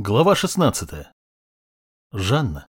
Глава 16. Жанна.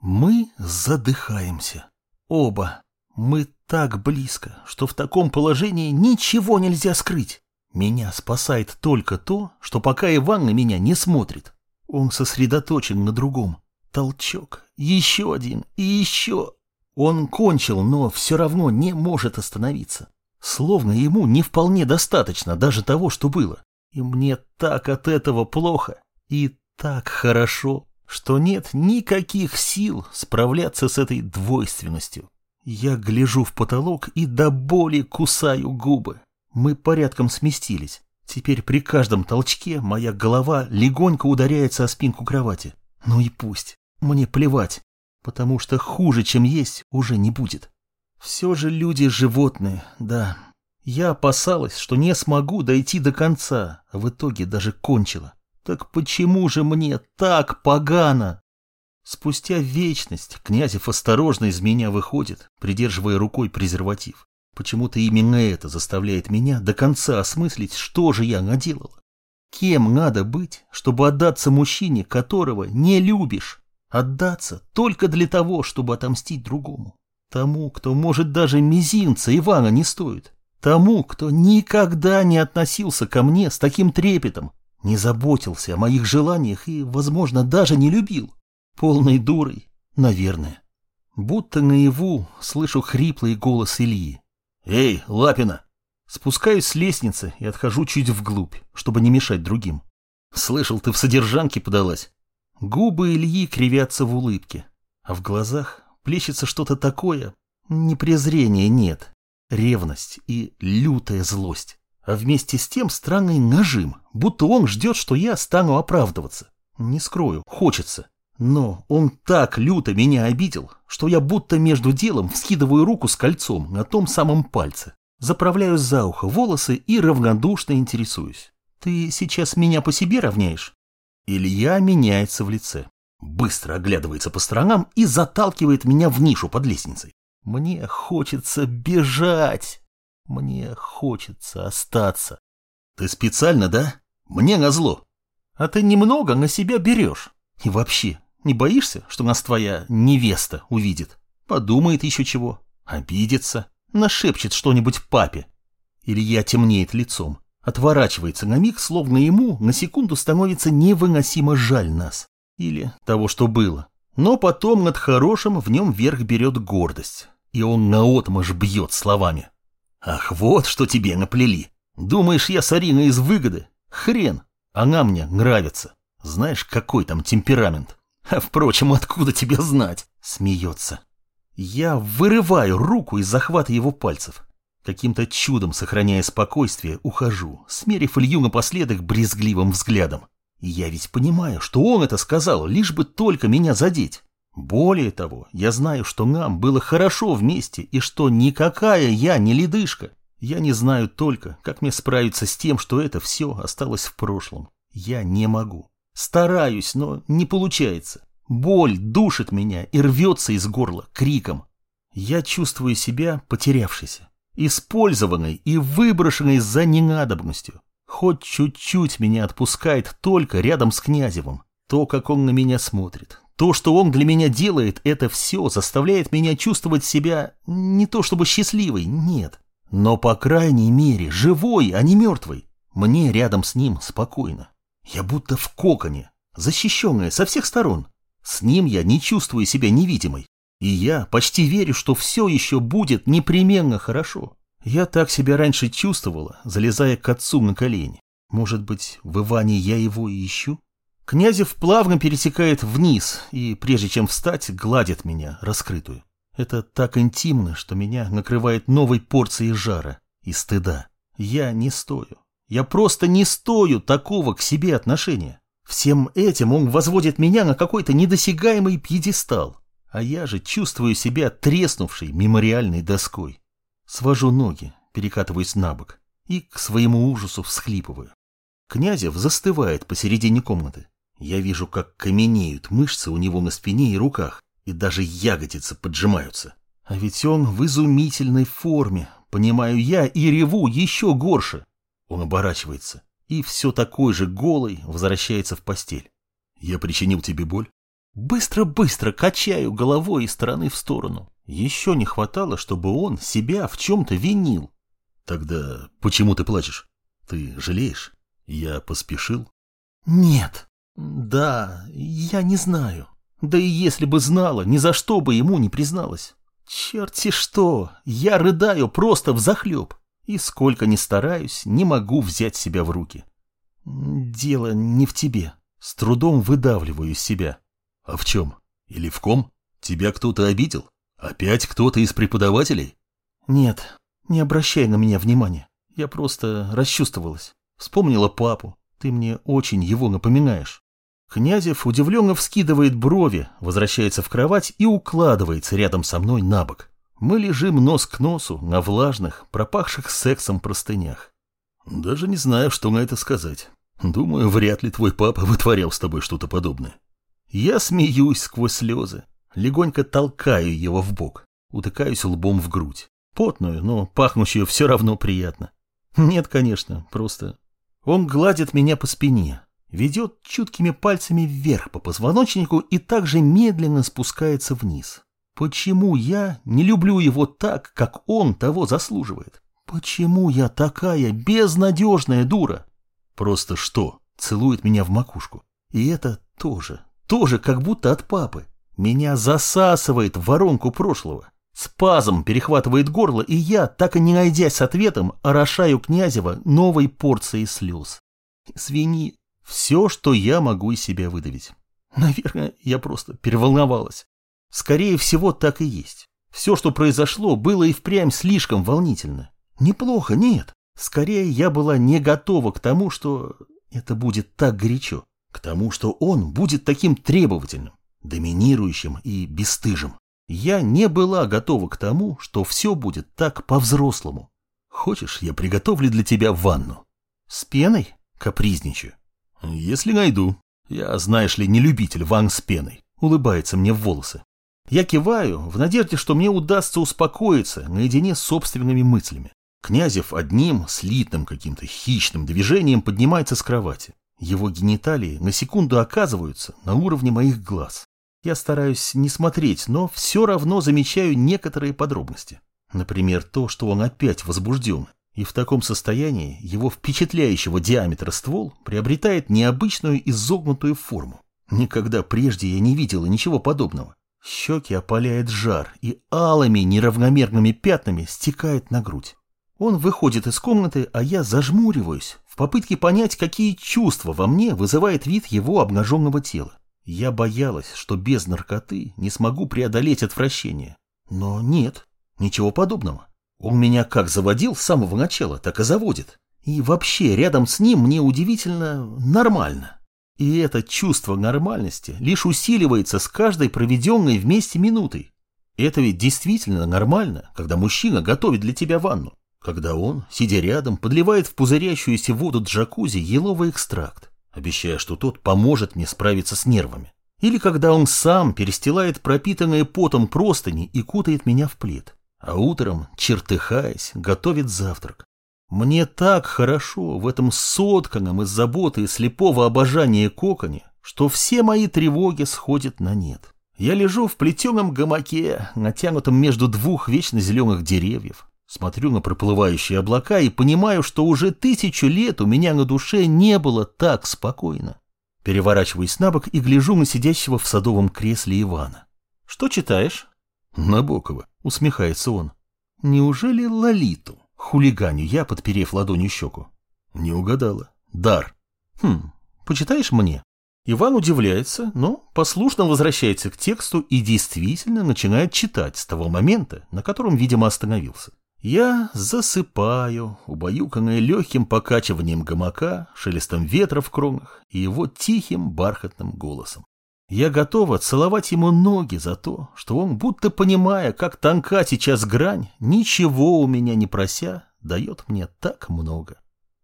Мы задыхаемся. Оба. Мы так близко, что в таком положении ничего нельзя скрыть. Меня спасает только то, что пока Иван на меня не смотрит. Он сосредоточен на другом. Толчок. Еще один. И еще. Он кончил, но все равно не может остановиться. Словно ему не вполне достаточно даже того, что было. И мне так от этого плохо. И так хорошо, что нет никаких сил справляться с этой двойственностью. Я гляжу в потолок и до боли кусаю губы. Мы порядком сместились. Теперь при каждом толчке моя голова легонько ударяется о спинку кровати. Ну и пусть. Мне плевать, потому что хуже, чем есть, уже не будет. Все же люди животные, да. Я опасалась, что не смогу дойти до конца, а в итоге даже кончила. Так почему же мне так погано? Спустя вечность Князев осторожно из меня выходит, придерживая рукой презерватив. Почему-то именно это заставляет меня до конца осмыслить, что же я наделала. Кем надо быть, чтобы отдаться мужчине, которого не любишь? Отдаться только для того, чтобы отомстить другому. Тому, кто, может, даже мизинца Ивана не стоит. Тому, кто никогда не относился ко мне с таким трепетом, не заботился о моих желаниях и, возможно, даже не любил. Полной дурой, наверное. Будто наяву слышу хриплый голос Ильи. «Эй, Лапина!» Спускаюсь с лестницы и отхожу чуть вглубь, чтобы не мешать другим. «Слышал, ты в содержанке подалась?» Губы Ильи кривятся в улыбке, а в глазах плещется что-то такое. Не презрения нет, ревность и лютая злость а вместе с тем странный нажим, будто он ждет, что я стану оправдываться. Не скрою, хочется. Но он так люто меня обидел, что я будто между делом вскидываю руку с кольцом на том самом пальце. Заправляю за ухо волосы и равнодушно интересуюсь. Ты сейчас меня по себе равняешь? Илья меняется в лице. Быстро оглядывается по сторонам и заталкивает меня в нишу под лестницей. Мне хочется бежать. Мне хочется остаться. Ты специально, да? Мне назло. А ты немного на себя берешь. И вообще, не боишься, что нас твоя невеста увидит? Подумает еще чего, обидится, нашепчет что-нибудь папе. Илья темнеет лицом, отворачивается на миг, словно ему на секунду становится невыносимо жаль нас. Или того, что было. Но потом над хорошим в нем верх берет гордость, и он наотмашь бьет словами. Ах, вот что тебе наплели. Думаешь, я Сарина из выгоды? Хрен. Она мне нравится. Знаешь, какой там темперамент? А впрочем, откуда тебе знать? Смеется. Я вырываю руку из захвата его пальцев. Каким-то чудом, сохраняя спокойствие, ухожу, смерив Илью напоследок брезгливым взглядом. я ведь понимаю, что он это сказал, лишь бы только меня задеть. Более того, я знаю, что нам было хорошо вместе и что никакая я не ледышка. Я не знаю только, как мне справиться с тем, что это все осталось в прошлом. Я не могу. Стараюсь, но не получается. Боль душит меня и рвется из горла криком. Я чувствую себя потерявшейся, использованной и выброшенной за ненадобностью. Хоть чуть-чуть меня отпускает только рядом с Князевым. То, как он на меня смотрит, то, что он для меня делает, это все заставляет меня чувствовать себя не то чтобы счастливой, нет. Но, по крайней мере, живой, а не мертвой. Мне рядом с ним спокойно. Я будто в коконе, защищенная со всех сторон. С ним я не чувствую себя невидимой. И я почти верю, что все еще будет непременно хорошо. Я так себя раньше чувствовала, залезая к отцу на колени. Может быть, в Иване я его и ищу? Князев плавно пересекает вниз и, прежде чем встать, гладит меня, раскрытую. Это так интимно, что меня накрывает новой порцией жара и стыда. Я не стою. Я просто не стою такого к себе отношения. Всем этим он возводит меня на какой-то недосягаемый пьедестал. А я же чувствую себя треснувшей мемориальной доской. Свожу ноги, перекатываюсь на бок и к своему ужасу всхлипываю. Князев застывает посередине комнаты. Я вижу, как каменеют мышцы у него на спине и руках, и даже ягодицы поджимаются. А ведь он в изумительной форме, понимаю я, и реву еще горше. Он оборачивается, и все такой же голый возвращается в постель. Я причинил тебе боль? Быстро-быстро качаю головой из стороны в сторону. Еще не хватало, чтобы он себя в чем-то винил. Тогда почему ты плачешь? Ты жалеешь? Я поспешил? Нет. Да, я не знаю. Да и если бы знала, ни за что бы ему не призналась. Черти что, я рыдаю просто взахлеб. И сколько ни стараюсь, не могу взять себя в руки. Дело не в тебе. С трудом выдавливаю из себя. А в чем? Или в ком? Тебя кто-то обидел? Опять кто-то из преподавателей? Нет, не обращай на меня внимания. Я просто расчувствовалась. Вспомнила папу. Ты мне очень его напоминаешь. Князев удивленно вскидывает брови, возвращается в кровать и укладывается рядом со мной на бок. Мы лежим нос к носу на влажных, пропахших сексом простынях. Даже не знаю, что на это сказать. Думаю, вряд ли твой папа вытворял с тобой что-то подобное. Я смеюсь сквозь слезы, легонько толкаю его в бок, утыкаюсь лбом в грудь. Потную, но пахнущую все равно приятно. Нет, конечно, просто... Он гладит меня по спине, ведет чуткими пальцами вверх по позвоночнику и также медленно спускается вниз. Почему я не люблю его так, как он того заслуживает? Почему я такая безнадежная дура? Просто что? Целует меня в макушку. И это тоже, тоже как будто от папы. Меня засасывает в воронку прошлого. Спазм перехватывает горло, и я, так и не найдясь ответом, орошаю Князева новой порцией слез. Извини, все, что я могу из себя выдавить. Наверное, я просто переволновалась. Скорее всего, так и есть. Все, что произошло, было и впрямь слишком волнительно. Неплохо, нет. Скорее, я была не готова к тому, что это будет так горячо. К тому, что он будет таким требовательным, доминирующим и бесстыжим. Я не была готова к тому, что все будет так по-взрослому. Хочешь, я приготовлю для тебя ванну? С пеной? Капризничаю. Если найду. Я, знаешь ли, не любитель ванн с пеной. Улыбается мне в волосы. Я киваю, в надежде, что мне удастся успокоиться наедине с собственными мыслями. Князев одним слитным каким-то хищным движением поднимается с кровати. Его гениталии на секунду оказываются на уровне моих глаз. Я стараюсь не смотреть, но все равно замечаю некоторые подробности. Например, то, что он опять возбужден, и в таком состоянии его впечатляющего диаметра ствол приобретает необычную изогнутую форму. Никогда прежде я не видела ничего подобного. Щеки опаляет жар и алыми неравномерными пятнами стекает на грудь. Он выходит из комнаты, а я зажмуриваюсь в попытке понять, какие чувства во мне вызывает вид его обнаженного тела. Я боялась, что без наркоты не смогу преодолеть отвращение. Но нет, ничего подобного. Он меня как заводил с самого начала, так и заводит. И вообще, рядом с ним мне удивительно нормально. И это чувство нормальности лишь усиливается с каждой проведенной вместе минутой. Это ведь действительно нормально, когда мужчина готовит для тебя ванну. Когда он, сидя рядом, подливает в пузырящуюся воду джакузи еловый экстракт, обещая, что тот поможет мне справиться с нервами. Или когда он сам перестилает пропитанные потом простыни и кутает меня в плед а утром, чертыхаясь, готовит завтрак. Мне так хорошо в этом сотканном из заботы и слепого обожания коконе, что все мои тревоги сходят на нет. Я лежу в плетеном гамаке, натянутом между двух вечно зеленых деревьев, смотрю на проплывающие облака и понимаю, что уже тысячу лет у меня на душе не было так спокойно. Переворачиваюсь на бок и гляжу на сидящего в садовом кресле Ивана. «Что читаешь?» Набокова, усмехается он. Неужели Лолиту? Хулиганю я, подперев ладонью щеку. Не угадала. Дар. Хм, почитаешь мне? Иван удивляется, но послушно возвращается к тексту и действительно начинает читать с того момента, на котором, видимо, остановился. Я засыпаю, убаюканная легким покачиванием гамака, шелестом ветра в кронах и его тихим бархатным голосом. Я готова целовать ему ноги за то, что он, будто понимая, как тонка сейчас грань, ничего у меня не прося, дает мне так много.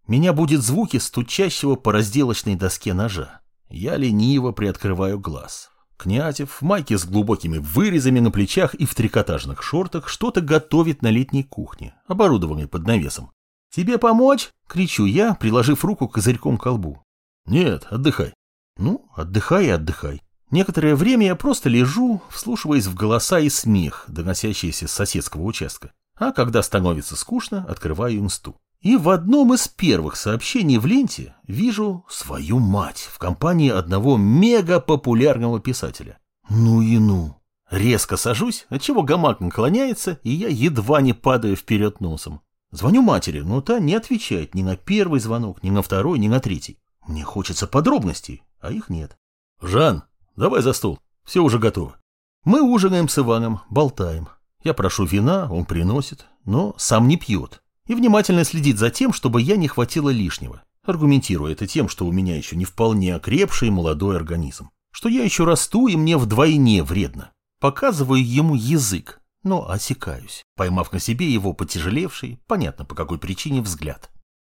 Меня будет звуки стучащего по разделочной доске ножа. Я лениво приоткрываю глаз. Князев в майке с глубокими вырезами на плечах и в трикотажных шортах что-то готовит на летней кухне, оборудованной под навесом. «Тебе помочь?» — кричу я, приложив руку козырьком к колбу. «Нет, отдыхай». Ну, отдыхай и отдыхай. Некоторое время я просто лежу, вслушиваясь в голоса и смех, доносящиеся с соседского участка. А когда становится скучно, открываю инсту. И в одном из первых сообщений в ленте вижу свою мать в компании одного мега-популярного писателя. Ну и ну. Резко сажусь, отчего гамак наклоняется, и я едва не падаю вперед носом. Звоню матери, но та не отвечает ни на первый звонок, ни на второй, ни на третий. Мне хочется подробностей, а их нет. «Жан, давай за стол, все уже готово». Мы ужинаем с Иваном, болтаем. Я прошу вина, он приносит, но сам не пьет. И внимательно следит за тем, чтобы я не хватило лишнего, аргументируя это тем, что у меня еще не вполне окрепший молодой организм, что я еще расту и мне вдвойне вредно. Показываю ему язык, но осекаюсь, поймав на себе его потяжелевший, понятно по какой причине, взгляд.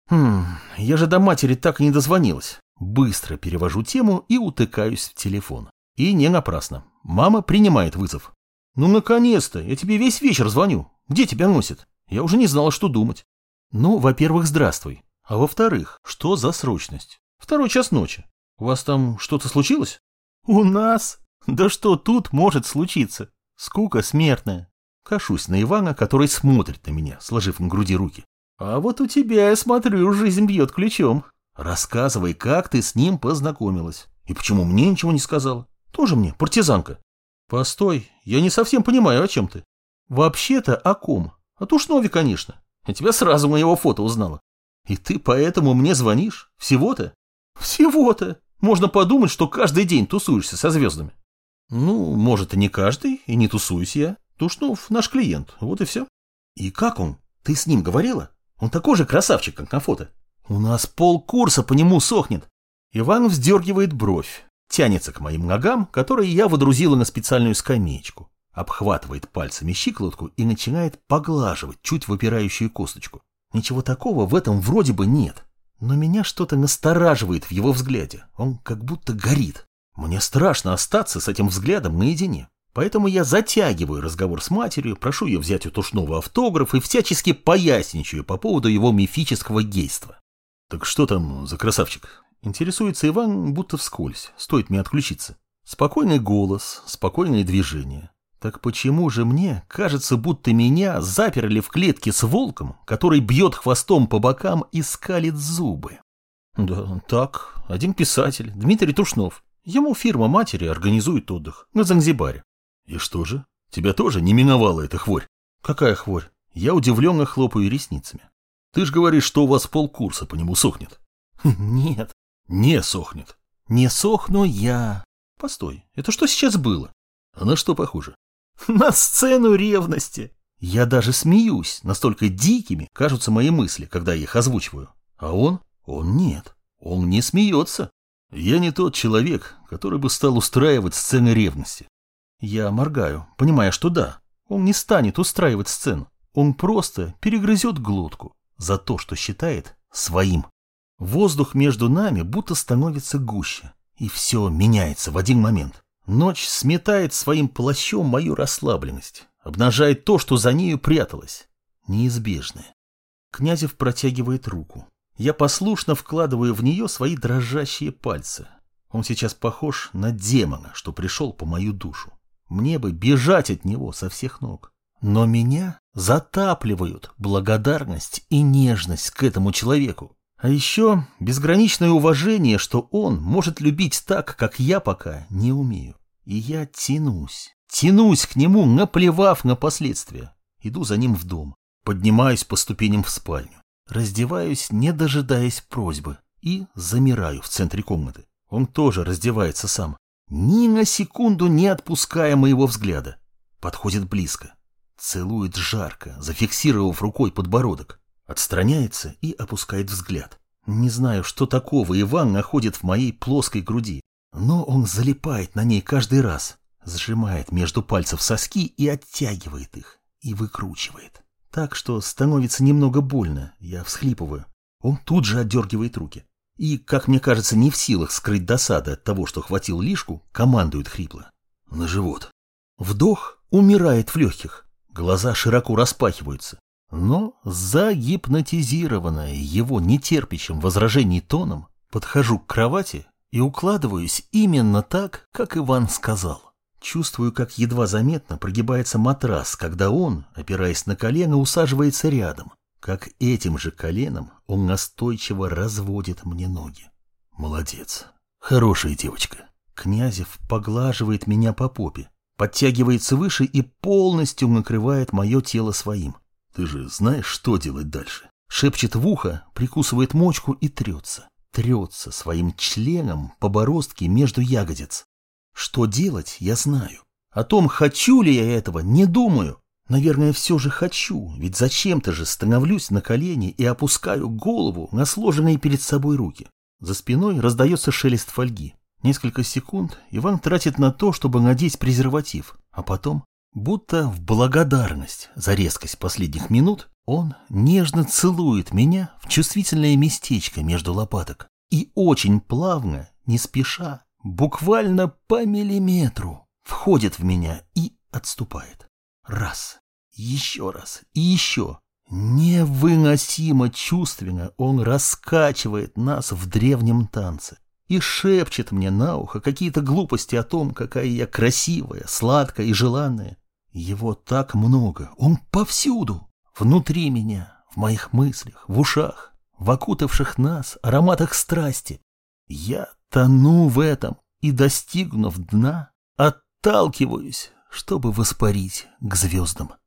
Хм, я же до матери так и не дозвонилась. Быстро перевожу тему и утыкаюсь в телефон. И не напрасно. Мама принимает вызов. «Ну, наконец-то! Я тебе весь вечер звоню. Где тебя носит? Я уже не знала, что думать». «Ну, во-первых, здравствуй. А во-вторых, что за срочность? Второй час ночи. У вас там что-то случилось?» «У нас? Да что тут может случиться? Скука смертная». Кашусь на Ивана, который смотрит на меня, сложив на груди руки. «А вот у тебя, я смотрю, жизнь бьет ключом. Рассказывай, как ты с ним познакомилась. И почему мне ничего не сказала? Тоже мне, партизанка». «Постой, я не совсем понимаю, о чем ты». «Вообще-то о ком? О Тушнове, конечно. Я тебя сразу на его фото узнала. И ты поэтому мне звонишь? Всего-то?» «Всего-то. Можно подумать, что каждый день тусуешься со звездами». «Ну, может, и не каждый, и не тусуюсь я. Тушнов наш клиент, вот и все». «И как он? Ты с ним говорила? Он такой же красавчик, как на фото. У нас полкурса по нему сохнет». Иван вздергивает бровь, Тянется к моим ногам, которые я водрузила на специальную скамеечку. Обхватывает пальцами щиколотку и начинает поглаживать чуть выпирающую косточку. Ничего такого в этом вроде бы нет. Но меня что-то настораживает в его взгляде. Он как будто горит. Мне страшно остаться с этим взглядом наедине. Поэтому я затягиваю разговор с матерью, прошу ее взять у Тушного автограф и всячески поясничаю по поводу его мифического гейства. «Так что там за красавчик? Интересуется Иван, будто вскользь, стоит мне отключиться. Спокойный голос, спокойные движения. Так почему же мне кажется, будто меня заперли в клетке с волком, который бьет хвостом по бокам и скалит зубы? Да, так, один писатель, Дмитрий Тушнов. Ему фирма матери организует отдых на Занзибаре. И что же? Тебя тоже не миновала эта хворь? Какая хворь? Я удивленно хлопаю ресницами. Ты ж говоришь, что у вас полкурса по нему сохнет. Нет, не сохнет. Не сохну я. Постой, это что сейчас было? А на что похоже? На сцену ревности. Я даже смеюсь, настолько дикими кажутся мои мысли, когда я их озвучиваю. А он? Он нет. Он не смеется. Я не тот человек, который бы стал устраивать сцены ревности. Я моргаю, понимая, что да, он не станет устраивать сцену. Он просто перегрызет глотку за то, что считает своим. Воздух между нами будто становится гуще, и все меняется в один момент. Ночь сметает своим плащом мою расслабленность, обнажает то, что за нею пряталось. Неизбежное. Князев протягивает руку. Я послушно вкладываю в нее свои дрожащие пальцы. Он сейчас похож на демона, что пришел по мою душу. Мне бы бежать от него со всех ног. Но меня затапливают благодарность и нежность к этому человеку. А еще безграничное уважение, что он может любить так, как я пока не умею. И я тянусь, тянусь к нему, наплевав на последствия. Иду за ним в дом, поднимаюсь по ступеням в спальню, раздеваюсь, не дожидаясь просьбы, и замираю в центре комнаты. Он тоже раздевается сам, ни на секунду не отпуская моего взгляда. Подходит близко, целует жарко, зафиксировав рукой подбородок. Отстраняется и опускает взгляд. Не знаю, что такого Иван находит в моей плоской груди, но он залипает на ней каждый раз, сжимает между пальцев соски и оттягивает их, и выкручивает. Так что становится немного больно, я всхлипываю. Он тут же отдергивает руки. И, как мне кажется, не в силах скрыть досады от того, что хватил лишку, командует хрипло. На живот. Вдох умирает в легких. Глаза широко распахиваются. Но загипнотизированная его нетерпящим возражений тоном, подхожу к кровати и укладываюсь именно так, как Иван сказал. Чувствую, как едва заметно прогибается матрас, когда он, опираясь на колено, усаживается рядом, как этим же коленом он настойчиво разводит мне ноги. Молодец. Хорошая девочка. Князев поглаживает меня по попе, подтягивается выше и полностью накрывает мое тело своим. Ты же знаешь, что делать дальше? Шепчет в ухо, прикусывает мочку и трется. Трется своим членом по бороздке между ягодиц. Что делать, я знаю. О том, хочу ли я этого, не думаю. Наверное, все же хочу, ведь зачем-то же становлюсь на колени и опускаю голову на сложенные перед собой руки. За спиной раздается шелест фольги. Несколько секунд Иван тратит на то, чтобы надеть презерватив, а потом, будто в благодарность за резкость последних минут, он нежно целует меня в чувствительное местечко между лопаток и очень плавно, не спеша, буквально по миллиметру входит в меня и отступает. Раз, еще раз и еще. Невыносимо чувственно он раскачивает нас в древнем танце и шепчет мне на ухо какие-то глупости о том, какая я красивая, сладкая и желанная. Его так много, он повсюду, внутри меня, в моих мыслях, в ушах, в окутавших нас ароматах страсти. Я тону в этом и, достигнув дна, отталкиваюсь, чтобы воспарить к звездам.